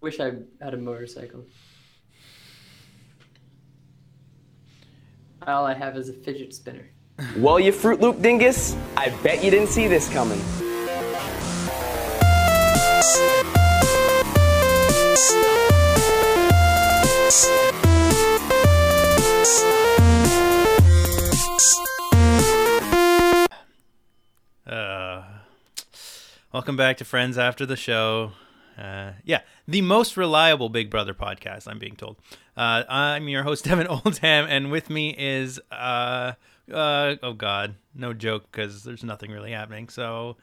Wish I had a motorcycle. All I have is a fidget spinner. Well, you Fruit Loop dingus, I bet you didn't see this coming. Uh, welcome back to Friends After the Show. Uh, yeah, the most reliable Big Brother podcast, I'm being told. Uh, I'm your host, Devin Oldham, and with me is, uh, uh, oh God, no joke, because there's nothing really happening. So,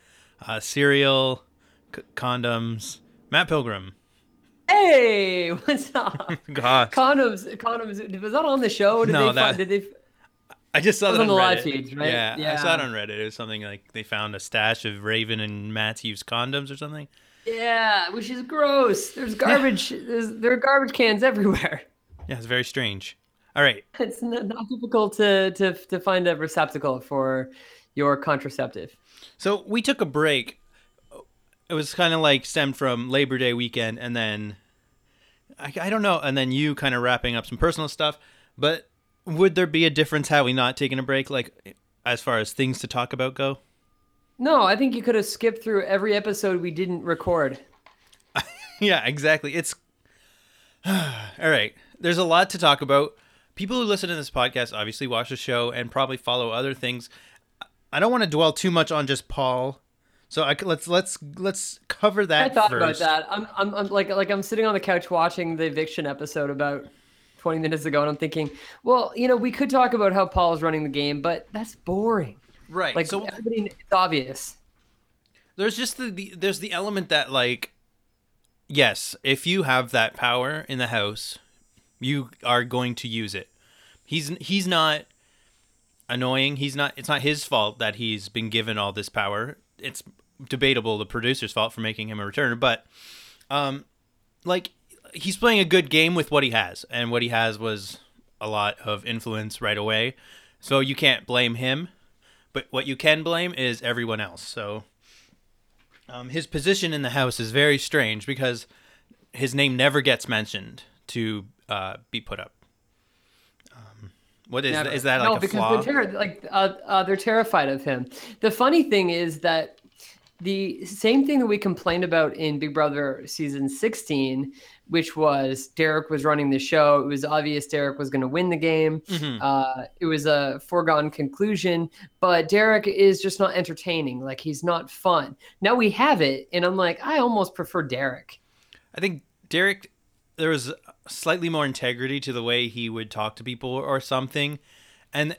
uh, cereal, c- condoms, Matt Pilgrim. Hey, what's up? God, condoms, condoms. Was that on the show? Did No, they that- find, did they? I just saw That on, on the live Reddit. feeds, right? Yeah, I saw it on Reddit. It was something like they found a stash of Raven and Matthew's condoms or something. Yeah, which is gross. There's garbage. there's, there are garbage cans everywhere. Yeah, it's very strange. All right, It's not, not difficult to, to to find a receptacle for your contraceptive. So we took a break. It was kind of like stemmed from Labor Day weekend, and then I, I don't know, and then you kind of wrapping up some personal stuff. But would there be a difference had we not taken a break, like as far as things to talk about go? No, I think you could have skipped through every episode we didn't record. yeah, exactly. It's all right. There's a lot to talk about. People who listen to this podcast obviously watch the show and probably follow other things. I don't want to dwell too much on just Paul. So I, let's let's let's cover that I thought first. about that. I'm, I'm, I'm like, like I'm sitting on the couch watching the eviction episode about 20 minutes ago, and I'm thinking, well, you know, we could talk about how Paul's running the game, but that's boring. Right. Like so everybody, it's obvious. there's just the, the there's the element that like yes if you have that power in the house you are going to use it he's he's not annoying he's not it's not his fault that he's been given all this power it's debatable the producer's fault for making him a returner but um like he's playing a good game with what he has and what he has was a lot of influence right away so you can't blame him but what you can blame is everyone else so um, his position in the house is very strange because his name never gets mentioned to uh, be put up. Um, what is Never. Is that no, like a because flaw? they're terri- like uh, uh, they're terrified of him. The funny thing is that the same thing that we complained about in Big Brother season 16, which was Derek was running the show. It was obvious Derek was going to win the game. Mhm. Uh, it was a foregone conclusion, but Derek is just not entertaining. Like he's not fun. Now we have it, and I'm like, I almost prefer Derek. I think Derek, there was slightly more integrity to the way he would talk to people or something, and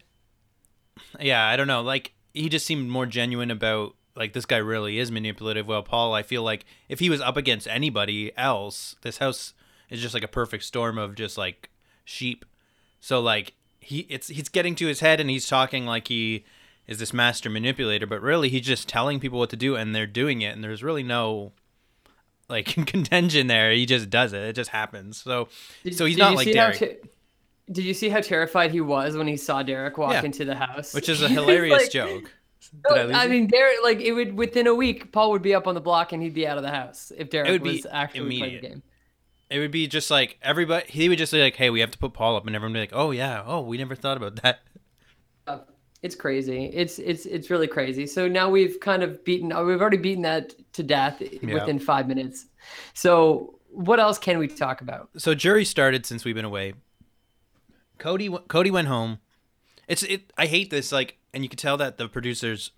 yeah, I don't know. Like he just seemed more genuine about like this guy really is manipulative. Well, Paul, I feel like if he was up against anybody else, this house is just like a perfect storm of just like sheep. So like he it's he's getting to his head and he's talking like he is this master manipulator, but really he's just telling people what to do and they're doing it and there's really no like contention there. He just does it. It just happens. So Did- so he's not like Derek, te- did you see how terrified he was when he saw Derek walk Yeah. into the house? which is a hilarious like- joke. I I mean, Derek, like it would within a week, Paul would be up on the block and he'd be out of the house if Derek would be was actually playing the game. It would be just like everybody. He would just say like, "Hey, we have to put Paul up," and everyone would be like, "Oh yeah, oh we never thought about that." Uh, It's crazy. It's it's it's really crazy. So now we've kind of beaten. uh, We've already beaten that to death within five minutes. So what else can we talk about? So jury started since we've been away. Cody Cody went home. It's it. I hate this. Like, and you can tell that the producers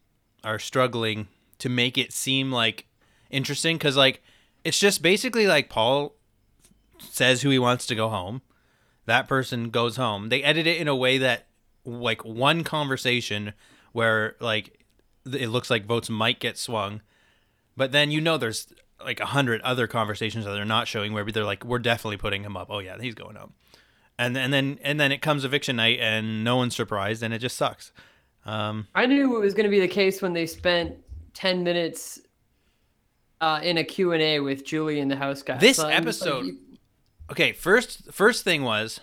are struggling to make it seem like interesting because like it's just basically like Paul says who he wants to go home. That person goes home. They edit it in a way that like one conversation where like it looks like votes might get swung, but then you know there's like a hundred other conversations that they're not showing where they're like we're definitely putting him up. Oh yeah, he's going home. And and then and then it comes eviction night and no one's surprised and it just sucks. Um, I knew it was going to be the case when they spent ten minutes uh, in a Q and A with Julie and the house guy. This So I'm like, episode- okay, first first thing was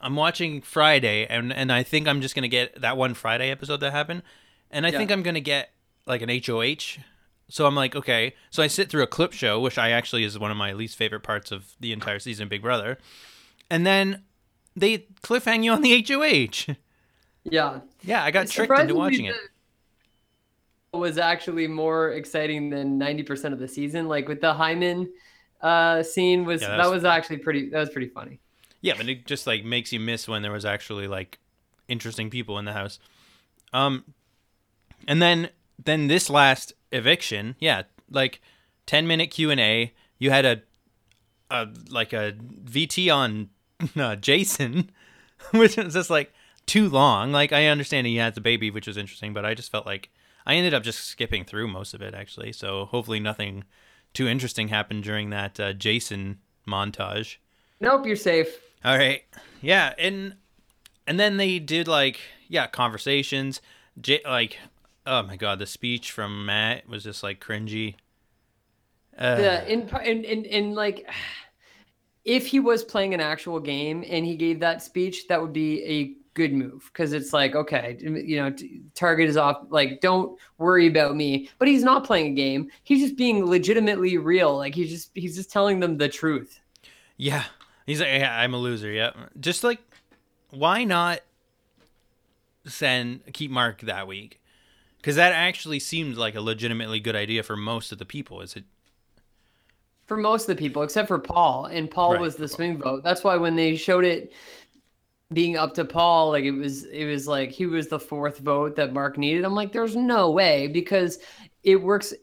I'm watching Friday and and I think I'm just gonna get that one Friday episode that happened, and I Yeah. think I'm gonna get like an HOH So I'm like, okay. So I sit through a clip show, which I actually is one of my least favorite parts of the entire season of Big Brother. And then they cliffhang you on the HOH. Yeah. Yeah, I got tricked into watching it. Was actually more exciting than ninety percent of the season. Like with the Hyman uh, scene was Yeah, that that's- was actually pretty. That was pretty funny. Yeah, but it just like makes you miss when there was actually like interesting people in the house. Um and then then this last eviction, yeah, like 10 minute Q&A, you had a a like a VT on uh, Jason, which is just like too long. Like I understand he had the baby, which was interesting, but I just felt like I ended up just skipping through most of it actually. So hopefully nothing too interesting happened during that uh, Jason montage. Nope, you're safe. All right. Yeah, and and then they did like yeah conversations. J- like oh my god, the speech from Matt was just like cringy. Uh, Yeah, in in in, in like. If he was playing an actual game and he gave that speech, that would be a good move because it's like, okay, you know, t- target is off. Like, don't worry about me. But he's not playing a game. He's just being legitimately real. Like he's just he's just telling them the truth. Yeah, he's like yeah, I'm a loser. Yeah, just like why not send keep Mark that week? Because that actually seemed like a legitimately good idea for most of the people. Is it? for most of the people except for Paul, and Paul Right, was the swing vote. That's why when they showed it being up to Paul, like it was, it was like he was the fourth vote that Mark needed. I'm like, there's no way because it works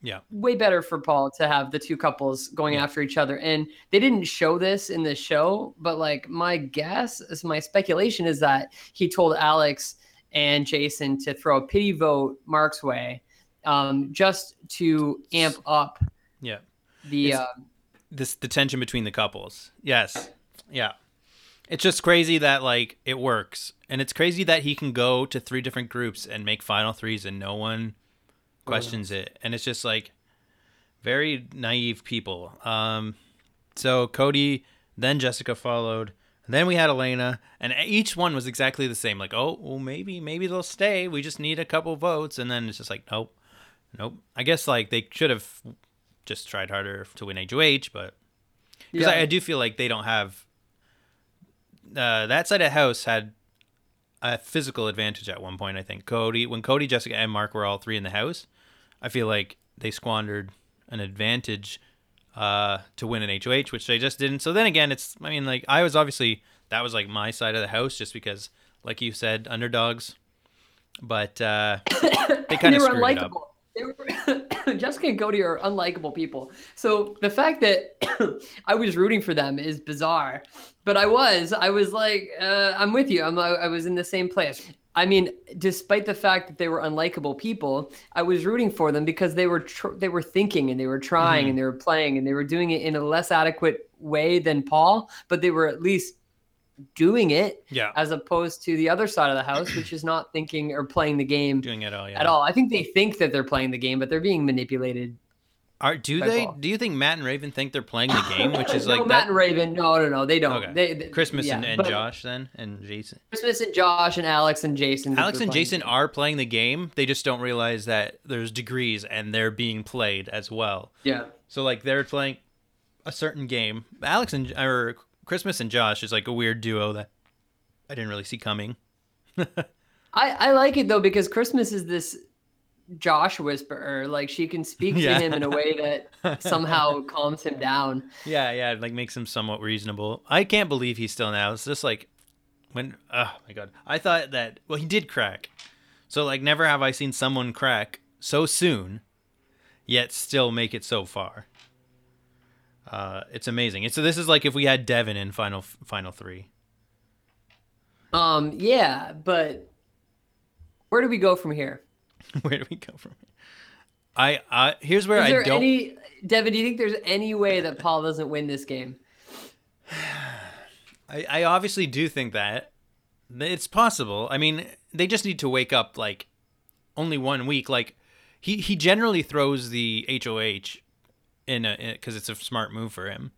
Yeah. way better for Paul to have the two couples going Yeah. after each other. And they didn't show this in the show, but like my guess is my speculation is that he told Alex and Jason to throw a pity vote Mark's way, um, just to amp up Yeah. the. Uh, this the tension between the couples. Yes. Yeah. It's just crazy that like it works. And it's crazy that he can go to three different groups and make final threes and no one questions it. And it's just like very naive people. Um so Cody, then Jessica followed. Then we had Elena, and each one was exactly the same. Like, oh, well, maybe, maybe they'll stay. We just need a couple votes, and then it's just like, nope, nope. I guess like they should have just tried harder to win HOH, but because Yeah. I, I do feel like they don't have uh, that side of the house had a physical advantage at one point. I think Cody, when Cody, Jessica, and Mark were all three in the house, I feel like they squandered an advantage uh, to win an HOH, which they just didn't. So then again, it's I mean like I was obviously that was like my side of the house just because, like you said, underdogs. But uh, they kind of screwed it up. Unlikable. They were, Jessica and Cody are unlikable people. So the fact that I was rooting for them is bizarre. But I was, I was like, uh, I'm with you. I'm, I was in the same place. I mean, despite the fact that they were unlikable people, I was rooting for them because they were tr- they were thinking and they were trying Mhm. and they were playing and they were doing it in a less adequate way than Paul, but they were at least doing it Yeah, as opposed to the other side of the house, which is not thinking or playing the game doing it all. Yeah. at all. I think they think that they're playing the game, but they're being manipulated. Are do they? Do you think Matt and Raven think they're playing the game, which is no, like Matt that? and Raven. No, no, no, they don't. Okay. They, they- Christmas yeah, and, and Josh then and Jason. Christmas and Josh and Alex and Jason. Alex and Jason are playing the game. They just don't realize that there's degrees and they're being played as well. Yeah. So like they're playing a certain game. Alex and or Christmas and Josh is like a weird duo that I didn't really see coming. I, I like it though because Christmas is this Josh whisperer. Like she can speak to him in a way that somehow calms him down. Yeah, yeah, like makes him somewhat reasonable. I can't believe he's still now. It's just like when oh my god. I thought that well he did crack. So like never have I seen someone crack so soon yet still make it so far. Uh it's amazing. It's so this is like if we had Devin in final final 3. Um, yeah, but where do we go from here? Where do we go from here? I I here's where Is I don't any Devin? Do you think there's any way that Paul doesn't win this game? I, I obviously do think that it's possible. I mean, they just need to wake up like only one week. Like he he generally throws the HOH in a because it's a smart move for him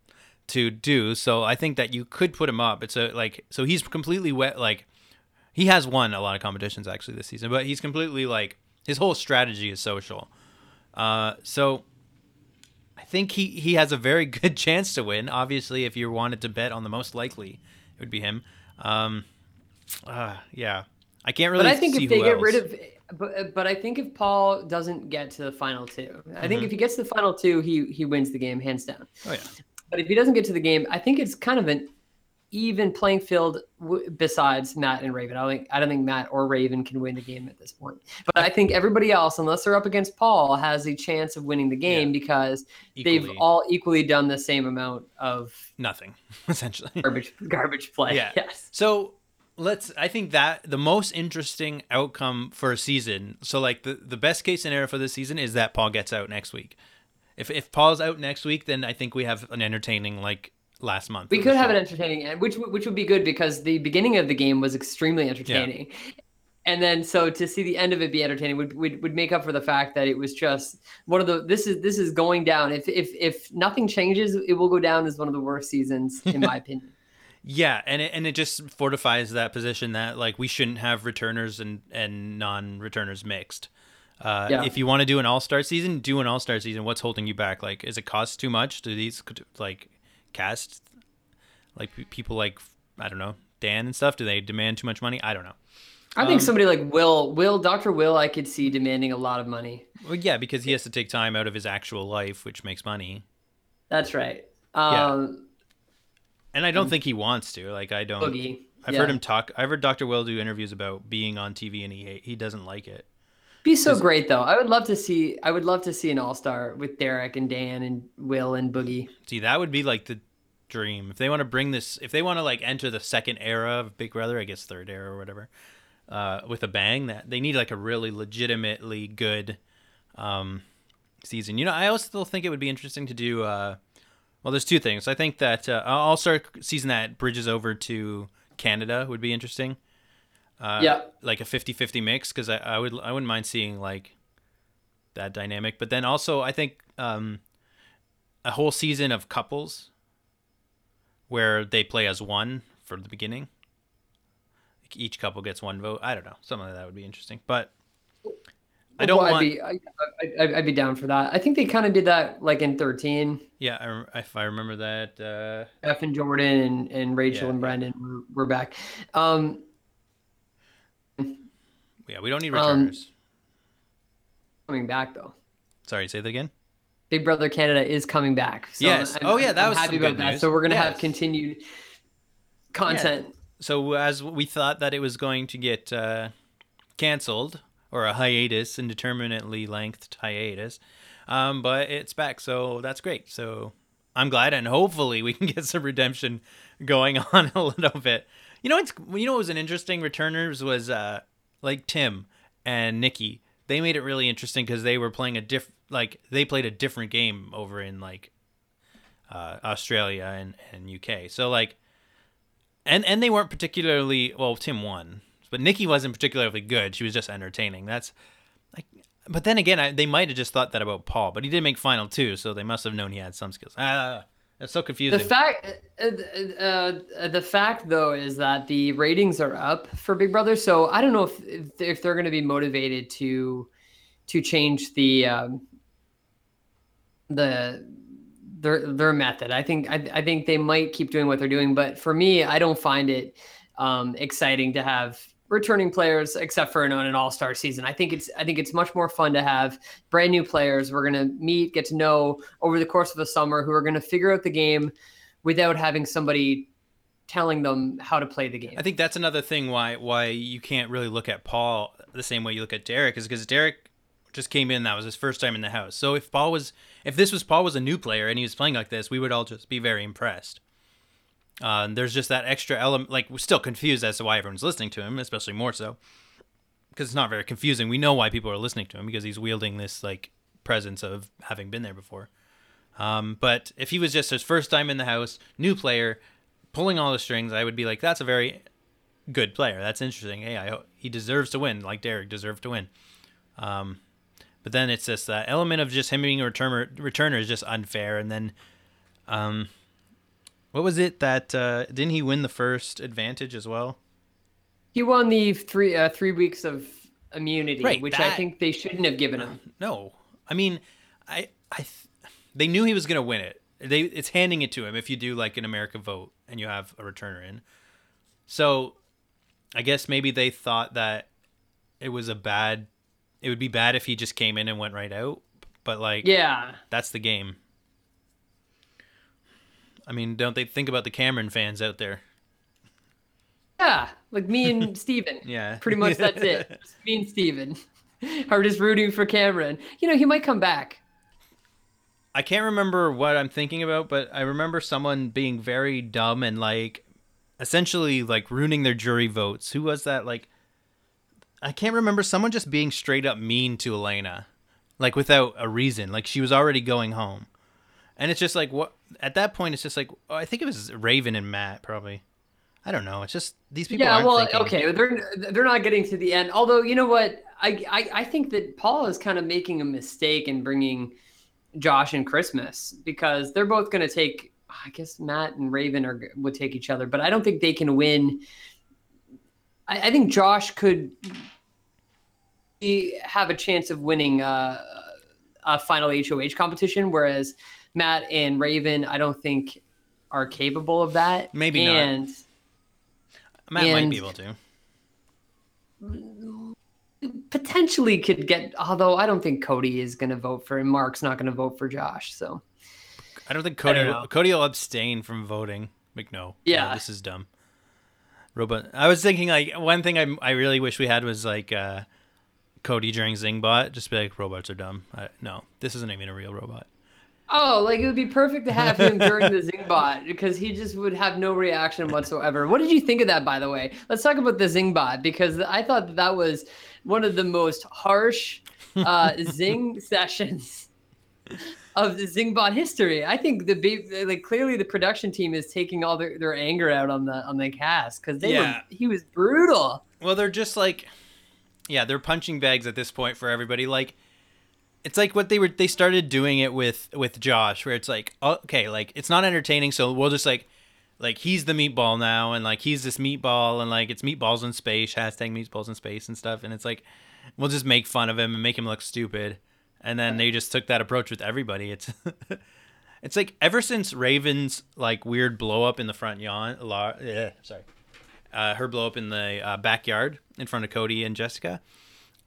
to do. So I think that you could put him up. It's a like so he's completely wet. Like he has won a lot of competitions actually this season, but he's completely like his whole strategy is social. Uh, so I think he he has a very good chance to win. Obviously, if you wanted to bet on the most likely, it would be him. Um, uh, yeah, I can't really. But I think if they get else. rid of, but but I think if Paul doesn't get to the final two, I think Mhm. if he gets to the final two, he he wins the game hands down. Oh yeah. But if he doesn't get to the game, I think it's kind of an even playing field w- besides Matt and Raven. I don't think I don't think Matt or Raven can win the game at this point. But I think everybody else, unless they're up against Paul, has a chance of winning the game because they've all equally done the same amount of nothing essentially. garbage garbage play. Yeah. Yes. So let's. I think that the most interesting outcome for a season. So like the the best case scenario for this season is that Paul gets out next week. If if Paul's out next week, then I think we have an entertaining like last month. We could have show. an entertaining end, which which would be good because the beginning of the game was extremely entertaining. yeah. And then so to see the end of it be entertaining would, would would make up for the fact that it was just one of the this is this is going down. If if if nothing changes, it will go down as one of the worst seasons in my opinion. Yeah, and it, and it just fortifies that position that like we shouldn't have returners and and non-returners mixed. Uh, Yeah. If you want to do an all-star season, do an all-star season. What's holding you back? Like, is it cost too much? Do these like cast like people like I don't know Dan and stuff? Do they demand too much money? I don't know. I think Um, somebody like Will Will Dr. Will I could see demanding a lot of money. Well, yeah, because he has to take time out of his actual life, which makes money. That's right. Yeah. Um, And I don't think he wants to. Like, I don't. Boogie. I've yeah. heard him talk. I've heard Dr. Will do interviews about being on TV, and he he doesn't like it. Be so great though. I would love to see. I would love to see an All Star with Derek and Dan and Will and Boogie. See, that would be like the dream. If they want to bring this, if they want to like enter the second era of Big Brother, I guess third era or whatever, uh, with a bang, that they need like a really legitimately good um, season. You know, I also still think it would be interesting to do. Uh, well, there's two things. I think that uh, All Star season that bridges over to Canada would be interesting. Uh, Yeah. like a 50-50 mix because I, I would I wouldn't mind seeing like that dynamic. But then also I think um, a whole season of couples where they play as one for the beginning. Like each couple gets one vote. I don't know. Something like that would be interesting. But I don't Well, want. I'd be, I, I, I'd be down for that. I think they kind of did that like in 13. Yeah, I, if I remember that. Uh, F and Jordan and, and Rachel Yeah, and. Brendan were, were back. Um, yeah, we don't need Um, coming back though. Sorry, say that again. Big Brother Canada is coming back. So Yes. I'm- Oh, yeah, that I'm was happy about good that. news. So we're gonna have continued content. So as we thought that it was going to get uh, canceled or a hiatus, indeterminately lengthed hiatus, um, but it's back, so that's great. So I'm glad, and hopefully we can get some redemption going on a little bit. You know, it's you know what was an interesting returners was uh, like Tim and Nikki. They made it really interesting because they were playing a diff like they played a different game over in like uh, Australia and, and UK. So like and and they weren't particularly well. Tim won, but Nikki wasn't particularly good. She was just entertaining. That's like, but then again, I, they might have just thought that about Paul. But he did make final two, so they must have known he had some skills. Ah, that's so confusing. The fact, uh, uh, the fact though is that the ratings are up for Big Brother. So I don't know if if, if they're going to be motivated to to change the um, the their their method. I think I, I think they might keep doing what they're doing, but for me, I don't find it um, exciting to have returning players except for in an all-star season. I think it's I think it's much more fun to have brand new players we're going to meet, get to know over the course of the summer who are going to figure out the game without having somebody telling them how to play the game. I think that's another thing why why you can't really look at Paul the same way you look at Derek is because Derek just came in that was his first time in the house. So if Paul was if this was Paul was a new player and he was playing like this, we would all just be very impressed. Uh, there's just that extra element. Like we're still confused as to why everyone's listening to him, especially more so because it's not very confusing. We know why people are listening to him because he's wielding this like presence of having been there before. Um, but if he was just his first time in the house, new player, pulling all the strings, I would be like, that's a very good player. That's interesting. Hey, I, he deserves to win, like Derek deserved to win. Um, but then it's just that element of just him being a returner, returner is just unfair. And then, um, what was it that uh, didn't he win the first advantage as well? he won the three uh, three weeks of immunity, Right, which I think they shouldn't have given him. No, I mean, I I th- they knew he was gonna win it. They it's handing it to him if you do like an America vote and you have a returner in. So, I guess maybe they thought that it was a bad. It would be bad if he just came in and went right out. But like, Yeah. that's the game. I mean, don't they think about the Cameron fans out there? Yeah. Like me and Steven. Yeah. Pretty much that's it. Just me and Steven are just rooting for Cameron. You know, he might come back. I can't remember what I'm thinking about, but I remember someone being very dumb and like essentially like ruining their jury votes. Who was that? Like I can't remember someone just being straight up mean to Elena. Like without a reason. Like she was already going home. And it's just like what at that point it's just like oh, I think it was Raven and Matt probably. I don't know. It's just these people yeah, well, thinking. okay, they're they're not getting to the end. Although you know what, I, I I think that Paul is kind of making a mistake in bringing Josh and Christmas because they're both going to take. I guess Matt and Raven are would take each other, but I don't think they can win. I, I think Josh could have a chance of winning uh, a final HOH competition, whereas Matt and Raven, I don't think are capable of that. Maybe not. and, Matt might and- be able to. potentially could get although I don't think Cody is going to vote for him. Mark's not going to vote for Josh. So I don't think Cody don't will. Cody will abstain from voting. Like no, no, Yeah. this is dumb. Robot. I was thinking like one thing I I really wish we had was like uh, Cody during Zingbot. Just be like robots are dumb. I, no, this isn't even a real robot. Oh, like it would be perfect to have him during the Zingbot because he just would have no reaction whatsoever. What did you think of that by the way? Let's talk about the Zingbot because I thought that, that was one of the most harsh uh, Zing sessions of the Zingbot history. I think the like clearly the production team is taking all their, their anger out on the on the cast because they Yeah. were he was brutal. Well, they're just like, yeah, they're punching bags at this point for everybody. Like, it's like what they were. They started doing it with with Josh, where it's like, oh, okay, like it's not entertaining, so we'll just like, like he's the meatball now, and like he's this meatball, and like it's meatballs in space, hashtag meatballs in space and stuff, and it's like, we'll just make fun of him and make him look stupid, and then they just took that approach with everybody. It's. It's like ever since Raven's like weird blow up in the front yawn, la, yeah, sorry, uh, her blow up in the uh, backyard in front of Cody and Jessica.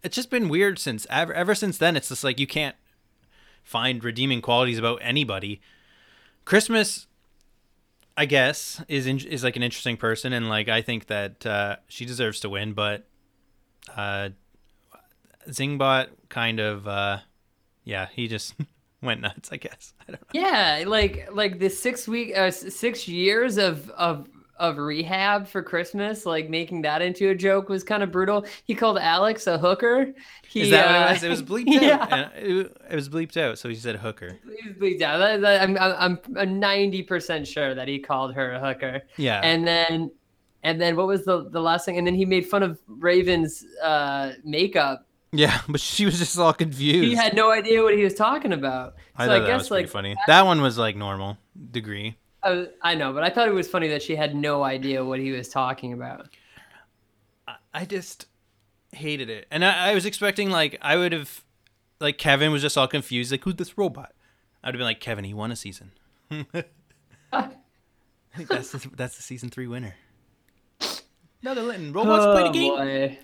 It's just been weird since ever, ever since then. It's just like you can't find redeeming qualities about anybody. Christmas, I guess, is in, is like an interesting person, and like I think that uh, she deserves to win. But uh, Zingbot kind of, uh, yeah, he just went nuts. I guess I. Yeah, like like the six week, uh, six years of of of rehab for Christmas, like making that into a joke was kind of brutal. He called Alex a hooker. He, Is that what uh, it was? It was bleeped yeah. out. It, it was bleeped out, so he said hooker. It was bleeped out. I'm I'm I'm ninety percent sure that he called her a hooker. Yeah. And then and then what was the the last thing? And then he made fun of Raven's uh, makeup. yeah, but she was just all confused. He had no idea what he was talking about. I So I, that guess like funny. That one was like normal degree. I, I know, but I thought it was funny that she had no idea what he was talking about. I- I just hated it, and I, I was expecting like I would have, like Kevin was just all confused, like who's this robot? I'd have been like Kevin, he won a season. I think that's the, that's the season three winner. No, they're letting robots play the oh, game. Oh, boy.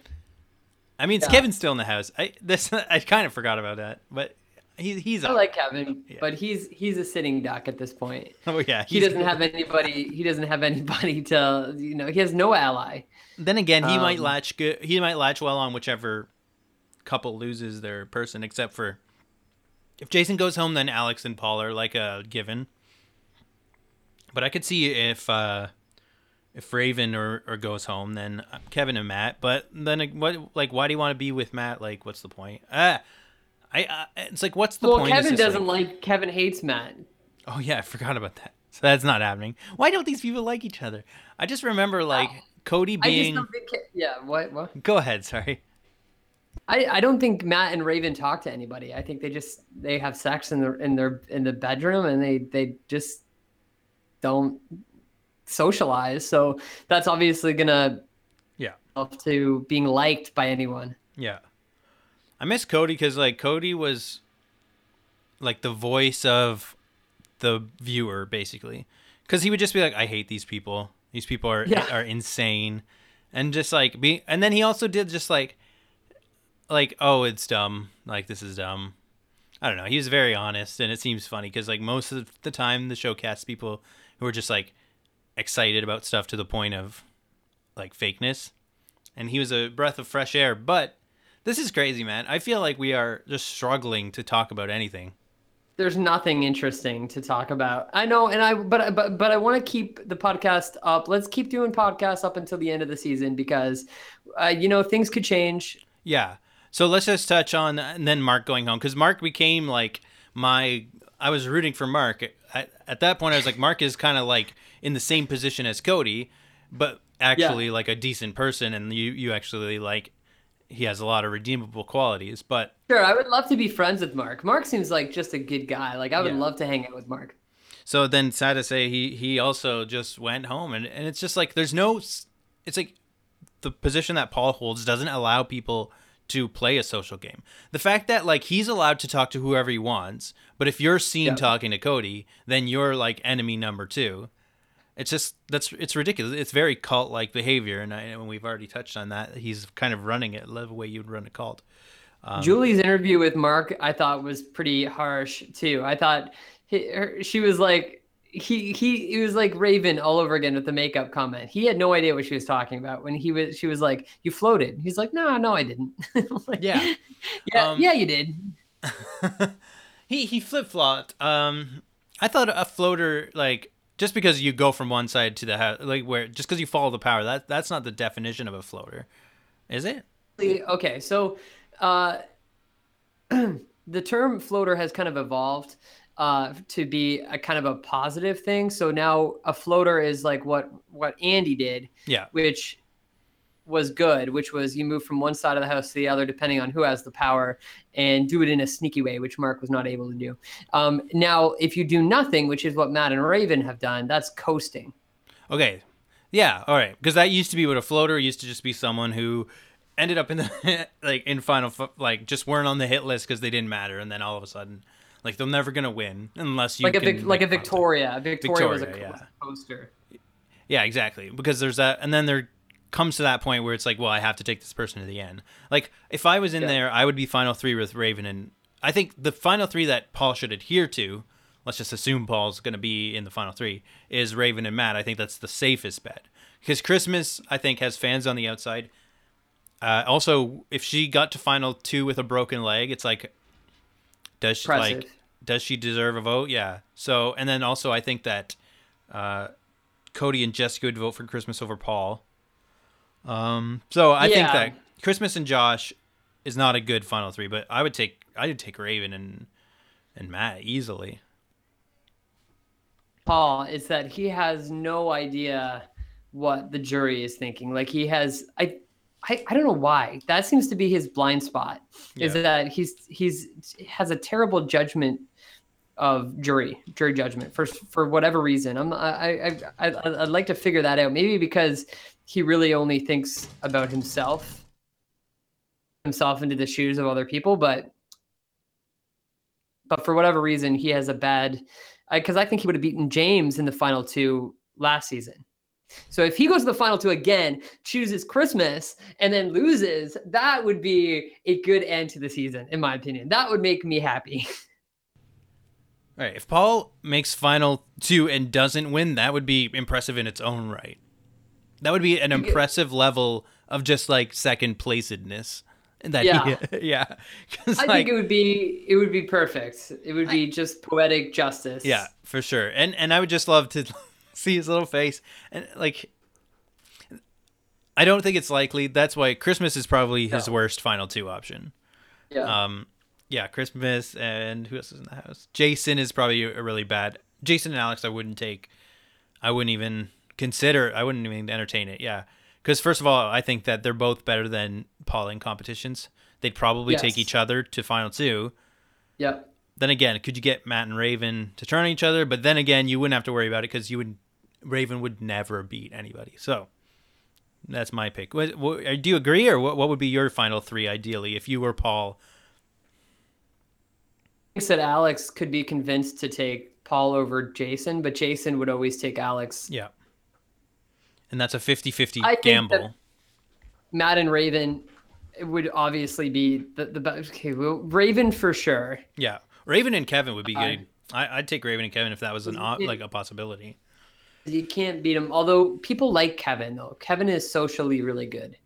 I mean, it's Yeah. Kevin's still in the house. I this I kind of forgot about that, but he, he's I like Kevin, Yeah. but he's he's a sitting duck at this point. oh yeah, He doesn't have anybody. He doesn't have anybody to you know. He has no ally. Then again, he might Um, latch good. He might latch well on whichever couple loses their person, except for if Jason goes home, then Alex and Paul are like a given. But I could see if uh, if Raven or, or goes home, then Kevin and Matt. But then like, what like why do you want to be with Matt? Like, what's the point? Ah, I uh, it's like what's the well, point? It's Kevin doesn't like, Kevin hates Matt. Oh yeah, I forgot about that. So that's not happening. Why don't these people like each other? I just remember like Cody I just being. Ke- Yeah, what what? Go ahead. Sorry. I, I don't think Matt and Raven talk to anybody. I think they just they have sex in their in their in the bedroom and they they just don't socialize. So that's obviously gonna Yeah. help to being liked by anyone. Yeah. I miss Cody because like Cody was like the voice of the viewer basically. Because he would just be like i hate these people. These people are Yeah. are insane. And just like be and then he also did just like like oh it's dumb. Like this is dumb. I don't know. He was very honest and it seems funny because like most of the time the show casts people who are just like excited about stuff to the point of like fakeness. And he was a breath of fresh air but this is crazy man i feel like we are just struggling to talk about anything there's nothing interesting to talk about. I know, and I but but but I want to keep the podcast up. Let's keep doing podcasts up until the end of the season because, uh, you know, things could change. Yeah. So let's just touch on and then Mark going home because Mark became like my. I was rooting for Mark. At, at that point, I was like, Mark is kind of like in the same position as Cody, but actually like a decent person, and you you actually like he has a lot of redeemable qualities. But Sure, I would love to be friends with Mark. Mark seems like just a good guy. Like I would Yeah. love to hang out with Mark. so then, sad to say, he he also just went home, and and it's just like there's no. It's like the position that Paul holds doesn't allow people to play a social game. The fact that like he's allowed to talk to whoever he wants, but if you're seen Yeah. talking to Cody, then you're like enemy number 2. It's just that's it's ridiculous. It's very cult like behavior and, I, and we've already touched on that. He's kind of running it the way you'd run a cult. Um, Julie's interview with Mark, I thought was pretty harsh too. I thought he, her, she was like he he he was like Raven all over again with the makeup comment. He had no idea what she was talking about when he was she was like you floated. He's like no no I didn't. Like, Yeah. yeah Um, yeah you did. he he flip flopped. Um, I thought a floater like just because you go from one side to the house, like where just because you follow the power, that that's not the definition of a floater, is it? Okay, so uh, the term floater has kind of evolved uh, to be a kind of a positive thing. So now a floater is like what what Andy did, Yeah. which was good, which was you move from one side of the house to the other depending on who has the power and do it in a sneaky way, which Mark was not able to do. Um, now, if you do nothing, which is what Matt and Raven have done, that's coasting. Okay. Yeah. All right. Because that used to be what a floater used to just be someone who ended up in the like in final like just weren't on the hit list because they didn't matter, and then all of a sudden, like they're never gonna win unless you Like a can Vic- like a make fun of them. Victoria. Victoria, was a Victoria, co- yeah. coaster. Yeah, exactly. Because there's that, and then there comes to that point where it's like, well, I have to take this person to the end. Like if I was in Yeah. there, I would be final three with Raven, and I think the final three that Paul should adhere to. Let's just assume Paul's going to be in the final three. Is Raven and Matt? I think that's the safest bet because Christmas, I think, has fans on the outside. Uh, also, if she got to final two with a broken leg, it's like, does she like, does she deserve a vote? Yeah. So, and then also, I think that uh, Cody and Jessica would vote for Christmas over Paul. Um, so I think that Christmas and Josh is not a good final three, but I would take I would take Raven and and Matt easily. Paul is that he has no idea what the jury is thinking. Like he has, I, I, I don't know why. That seems to be his blind spot. Is Yeah. that he's he's has a terrible judgment of jury jury judgment for for whatever reason. I'm I I I I'd like to figure that out. Maybe because he really only thinks about himself, himself into the shoes of other people, but but for whatever reason he has a bad because I, think he would have beaten James in the final two last season. So if he goes to the final two again, chooses Christmas, and then loses, that would be a good end to the season, in my opinion. That would make me happy. All right, if Paul makes final two and doesn't win, that would be impressive in its own right. That would be an impressive level of just like second placedness. That Yeah. he, yeah. I like, think it would be it would be perfect. It would be just poetic justice. Yeah, for sure. And and I would just love to see his little face and like I don't think it's likely. That's why Christmas is probably his No. worst final two option. Yeah. Um yeah, Christmas and who else is in the house? Jason is probably a really bad. Jason and Alex I wouldn't take. I wouldn't even consider I wouldn't even entertain it. Yeah. Cuz first of all, I think that they're both better than Paul in competitions. They'd probably take each other to final two yep. then again, could you get Matt and Raven to turn on each other? But then again, you wouldn't have to worry about it because you would Raven would never beat anybody. So that's my pick. What, what, uh, do you agree, or what, what would be your final three ideally if you were Paul? I think that Alex could be convinced to take Paul over Jason, but Jason would always take Alex. Yeah. And that's a 50-50 I gamble. Matt and Raven would obviously be the the best. Okay, well, Raven for sure. Yeah, Raven and Kevin would be Uh, good. I, I'd take Raven and Kevin if that was an it- like a possibility. You can't beat him. Although people like Kevin though. Kevin is socially really good.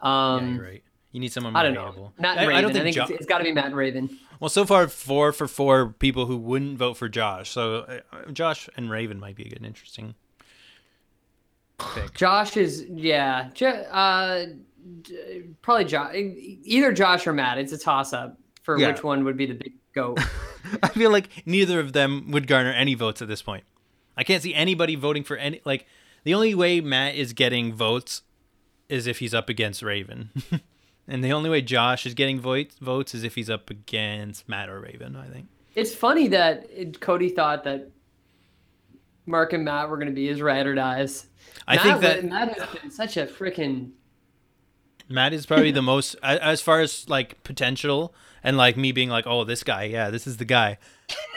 Um, yeah, you're right. You need someone I don't know. Matt I, and Raven. I I, don't think. think Jo- it's, it's got to be Matt and Raven. well, so far four for four people who wouldn't vote for Josh. So uh, Josh and Raven might be a good, interesting pick. Josh is yeah. Uh, probably Josh. Either Josh or Matt. It's a toss up for Yeah. which one would be the big goat. I feel like neither of them would garner any votes at this point. I can't see anybody voting for any. Like the only way Matt is getting votes is if he's up against Raven, and the only way Josh is getting votes votes is if he's up against Matt or Raven. I think. It's funny that Cody thought that Mark and Matt were going to be his ride or dies. I Matt, think that Matt has been such a freaking Matt is probably the most as far as like potential and like me being like, oh, this guy, yeah, this is the guy,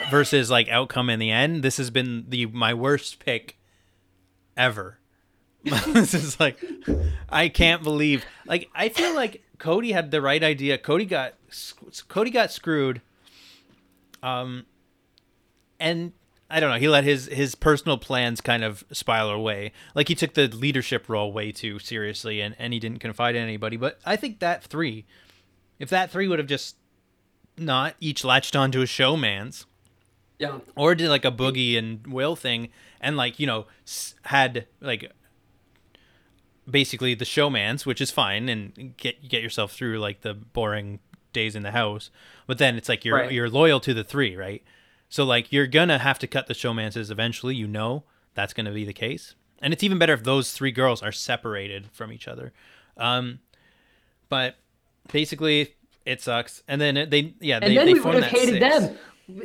versus like outcome in the end. This has been the my worst pick ever. this is like, I can't believe. Like, I feel like Cody had the right idea. Cody got Cody got screwed. Um, and I don't know. He let his his personal plans kind of spiral away. Like he took the leadership role way too seriously, and and he didn't confide in anybody. But I think that three, if that three would have just not each latched onto a showmance yeah. or did like a boogie and will thing and like you know s- had like basically the showmance which is fine and get get yourself through like the boring days in the house but then it's like you're Right. you're loyal to the three right so like you're gonna have to cut the showmances eventually you know that's gonna be the case and it's even better if those three girls are separated from each other um but basically it sucks and then it- they yeah And they, then they we would have hated six. them.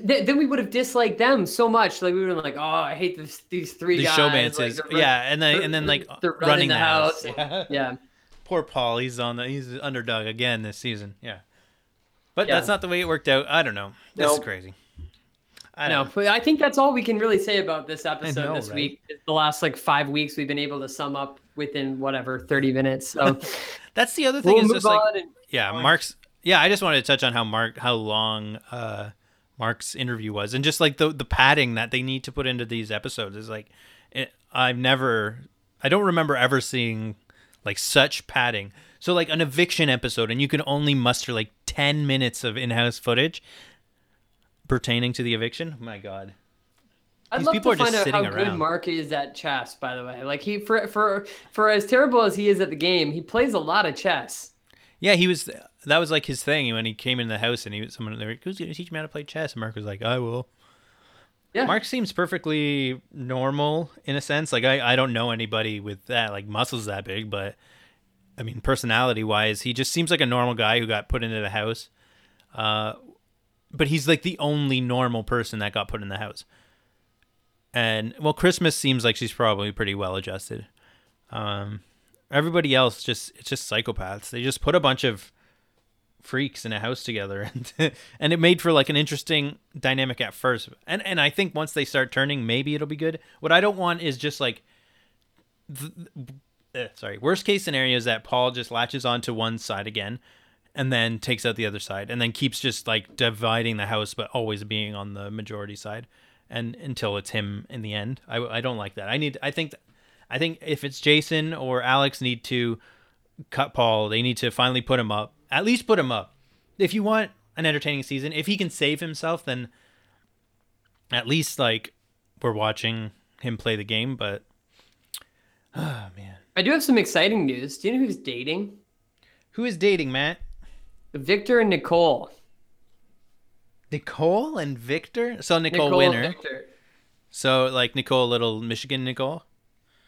Th- then we would have disliked them so much. Like we would have been like, oh, I hate this, these three the guys. showmances, like, run- yeah, and then and then like they're running, the house. Yeah. Yeah. yeah. Poor Paul, he's on the he's the underdog again this season. Yeah, but Yeah. that's not the way it worked out. I don't know. This is crazy. I know. but I think that's all we can really say about this episode know, this right? week. The last like five weeks, we've been able to sum up within whatever thirty minutes. So That's the other thing we'll is just like and, yeah, Mark's. Yeah, I just wanted to touch on how Mark how long uh Mark's interview was, and just like the the padding that they need to put into these episodes is like, it, I've never, I don't remember ever seeing like such padding. So like an eviction episode, and you can only muster like ten minutes of in-house footage pertaining to the eviction. my God. I'd These love people to are just find out how sitting good around. Mark is at chess. By the way, like he for for for as terrible as he is at the game, he plays a lot of chess. Yeah, he was. That was like his thing when he came in the house, and he was someone. They were, Who's gonna teach me how to play chess? And Mark was like, I will. Yeah. Mark seems perfectly normal in a sense. Like I, I don't know anybody with that like muscles that big, but I mean personality wise, he just seems like a normal guy who got put into the house. Uh, but he's like the only normal person that got put in the house. And well, Christmas seems like she's probably pretty well adjusted. Um, everybody else just it's just psychopaths. They just put a bunch of freaks in a house together and and it made for like an interesting dynamic at first and and i think once they start turning maybe it'll be good what i don't want is just like th- uh, sorry worst case scenario is that paul just latches onto one side again and then takes out the other side and then keeps just like dividing the house but always being on the majority side and until it's him in the end i, I don't like that i need i think i think if it's jason or alex need to cut Paul. They need to finally put him up. At least put him up. If you want an entertaining season, if he can save himself, then at least like we're watching him play the game. But oh man, I do have some exciting news. Do you know who's dating? who is dating Matt? Victor and Nicole. Nicole and Victor. So Nicole, Nicole winner. Victor. So like Nicole, little Michigan Nicole.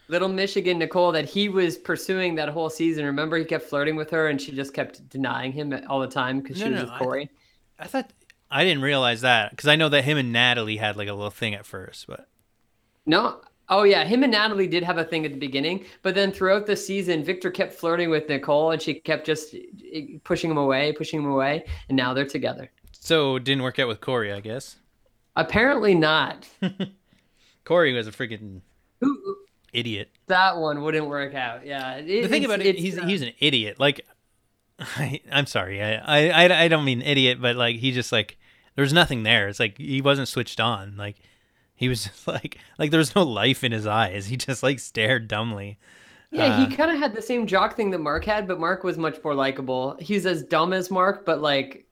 Little Michigan Nicole that he was pursuing that whole season. Remember, he kept flirting with her, and she just kept denying him all the time because she No, was no, with I- Corey. I thought I didn't realize that because I know that him and Natalie had like a little thing at first, but No. Oh yeah, him and Natalie did have a thing at the beginning, but then throughout the season, Victor kept flirting with Nicole, and she kept just eh, pushing him away, pushing him away, and now they're together. So it didn't work out with Corey, I guess. Apparently not. Corey was a freaking idiot. that one wouldn't work out. Yeah. It- The thing about it, he's uh, he's an idiot. Like, I, I'm sorry, I, I I I don't mean idiot, but like he just like there's nothing there. It's like he wasn't switched on. Like he was just like like there was no life in his eyes. He just like stared dumbly. Yeah, Uh, he kind of had the same jock thing that Mark had, but Mark was much more likable. He's as dumb as Mark, but like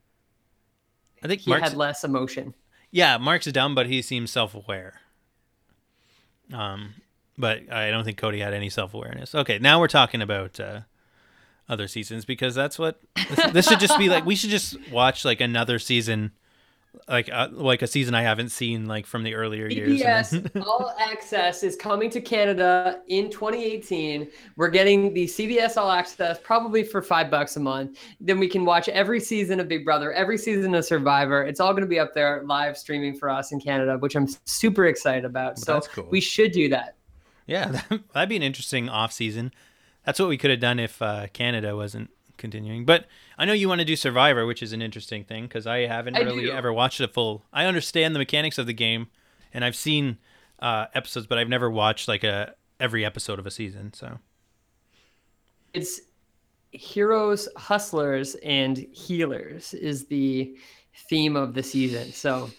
I think he Mark's had less emotion. yeah, Mark's dumb, but he seems self-aware. Um, but I don't think Cody had any self-awareness. Okay, now we're talking about uh, other seasons because that's what this, this should just be like. We should just watch like another season, like uh, like a season I haven't seen like from the earlier years. CBS All Access is coming to Canada in 2018. We're getting the CBS All Access probably for five bucks a month. Then we can watch every season of Big Brother, every season of Survivor. It's all going to be up there live streaming for us in Canada, which I'm super excited about. So That's cool. we should do that. yeah, that, that'd be an interesting off season. That's what we could have done if uh, Canada wasn't continuing. But I know you want to do Survivor, which is an interesting thing because I haven't I really do. ever watched a full. I understand the mechanics of the game, and I've seen uh, episodes, but I've never watched like a every episode of a season. So it's heroes, hustlers, and healers is the theme of the season. So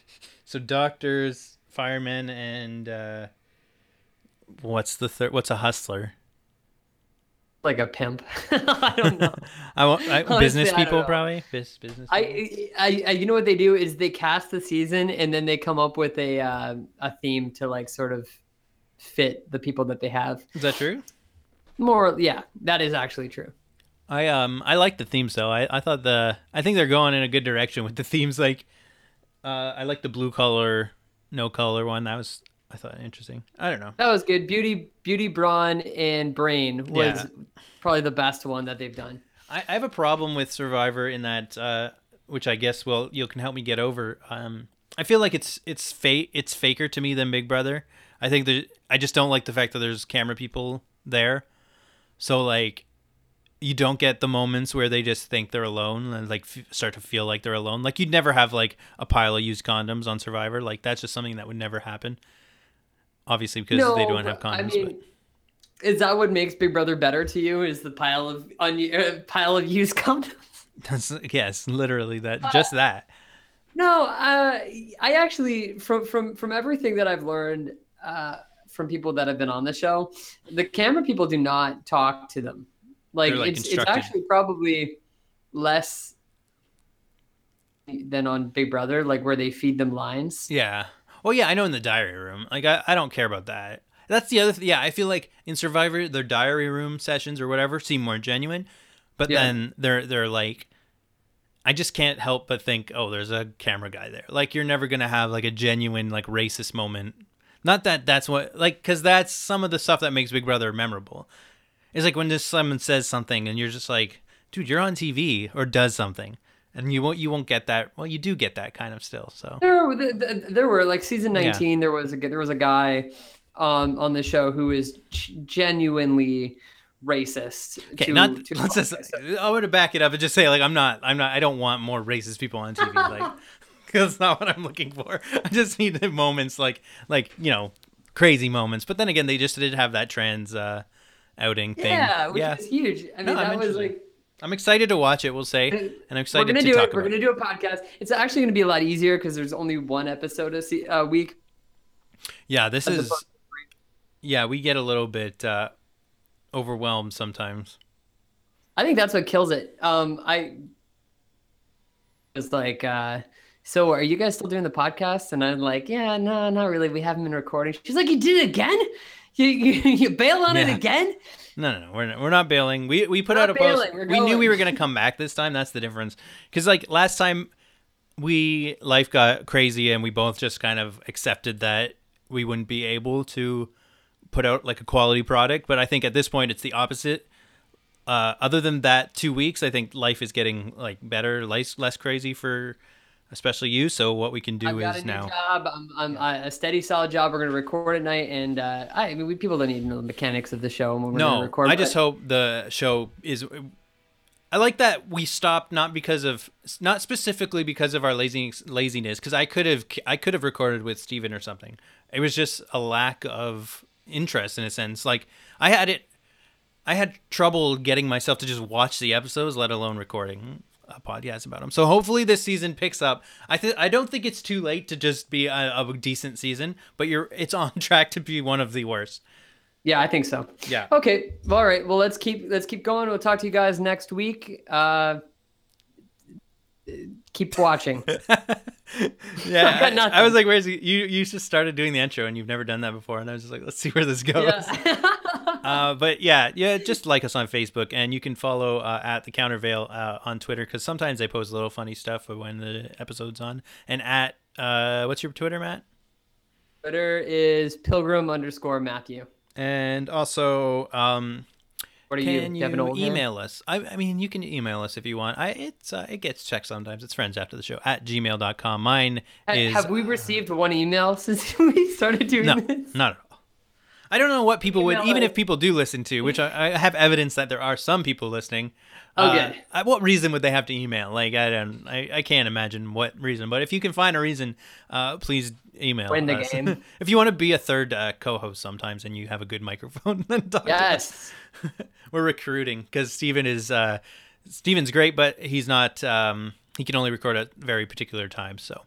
so doctors, firemen, and uh, what's the third? What's a hustler? Like a pimp. I don't know. I, want I, Honestly, business people probably. Bus, business. people? I, I, I, you know what they do is they cast the season and then they come up with a uh, a theme to like sort of fit the people that they have. is that true? More, yeah, that is actually true. I um I like the themes though. I, I thought the I think they're going in a good direction with the themes. Like, uh, I like the blue collar, no collar one. That was I thought interesting. I don't know. That was good. Beauty, Beauty, Brawn, and Brain was Yeah. probably the best one that they've done. I, I have a problem with Survivor in that, uh, which I guess well you can help me get over. Um, I feel like it's it's fake it's faker to me than Big Brother. I think that I just don't like the fact that there's camera people there. So like, you don't get the moments where they just think they're alone and like f- start to feel like they're alone. Like you'd never have like a pile of used condoms on Survivor. Like that's just something that would never happen. Obviously because they don't have but, condoms. I mean, is that what makes Big Brother better to you? Is the pile of un- uh, pile of used condoms? that's, yes, literally that. Just that. No, uh, I actually from from from everything that I've learned uh, from people that have been on the show, the camera people do not talk to them. Like, like, it's it's actually probably less than on Big Brother, like where they feed them lines. Yeah. Well, yeah, I know in the diary room. Like, I, I don't care about that. That's the other thing. Yeah, I feel like in Survivor, their diary room sessions or whatever seem more genuine. But Yeah. then they're they're like, I just can't help but think, oh, there's a camera guy there. Like, you're never gonna have like a genuine like racist moment. Not that that's what like because that's some of the stuff that makes Big Brother memorable. It's like when just someone says something and you're just like, dude, you're on TV or does something, and you won't you won't get that. Well, you do get that kind of still. So There, were- th- th- there were like season Yeah. nineteen. There was a there was a guy um, on the show who is genuinely racist. Okay, to- not to let's just. I want to back it up and just say like I'm not. I'm not. I don't want more racist people on TV. Like that's not what I'm looking for. I just need the moments like like you know crazy moments. But then again, they just did have that trans uh, outing thing. Yeah, which yeah. is huge. I mean, No, that was like I'm excited to watch it. We'll say, and I'm excited. we're gonna to do talk it. We're gonna do a podcast. It's actually gonna be a lot easier because there's only one episode a se- a week. Yeah, this is. Yeah, we get a little bit uh, overwhelmed sometimes. I think that's what kills it. Um, I was like, uh, so are you guys still doing the podcast? And I'm like, yeah, no, not really. We haven't been recording. She's like, you did it again? You you, you bail on it again? No, no, no. We're not, we're not bailing. We we put We're out a not post. We knew we were gonna come back this time. That's the difference. Because like last time, we life got crazy and we both just kind of accepted that we wouldn't be able to put out like a quality product. But I think at this point it's the opposite. Uh, other than that, two weeks, I think life is getting like better, less less crazy for especially you. So what we can do I've got is a new now. job. I'm, I'm uh, a steady, solid job. We're gonna record at night, and uh, I, I mean, we people don't need to know the mechanics of the show when we're gonna No, record. I just but- hope the show is. I like that we stopped not because of not specifically because of our lazy laziness because I could have I could have recorded with Steven or something. It was just a lack of interest in a sense. Like I had it I had trouble getting myself to just watch the episodes, let alone recording a podcast about them. So hopefully this season picks up. I th- I don't think it's too late to just be a, a decent season, but you're it's on track to be one of the worst. Yeah, I think so. Yeah. Okay. All right. Well, let's keep let's keep going. We'll talk to you guys next week. Uh, keep watching. yeah, I. I was like, "Where's he? you?" You just started doing the intro, and you've never done that before, and I was just like, "Let's see where this goes." yeah. uh, but yeah, yeah, just like us on Facebook, and you can follow uh, at the Countervail uh, on Twitter because sometimes they post a little funny stuff when the episode's on, and at uh, what's your Twitter, Matt? Twitter is pilgrim underscore Matthew. And also, um, What are can you, you, Oldham? email us? I, I mean, you can email us if you want. I it's uh, it gets checked sometimes. It's friends after the show at gmail.com. Mine Ha- is Have we received one email since we started doing no, this? not at all. I don't know what people would, Email even it. if people do listen to, which I, I have evidence that there are some people listening. Okay. Uh, what reason would they have to email? Like I don't, I, I can't imagine what reason. But if you can find a reason, uh, please email. Win the us. game. if you want to be a third uh, co-host sometimes and you have a good microphone, then talk to us. Yes. We're recruiting because Steven is uh, Steven's great, but he's not. Um, he can only record at very particular times. So,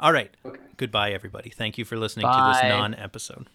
all right. Okay. Goodbye, everybody. Thank you for listening to this non-episode.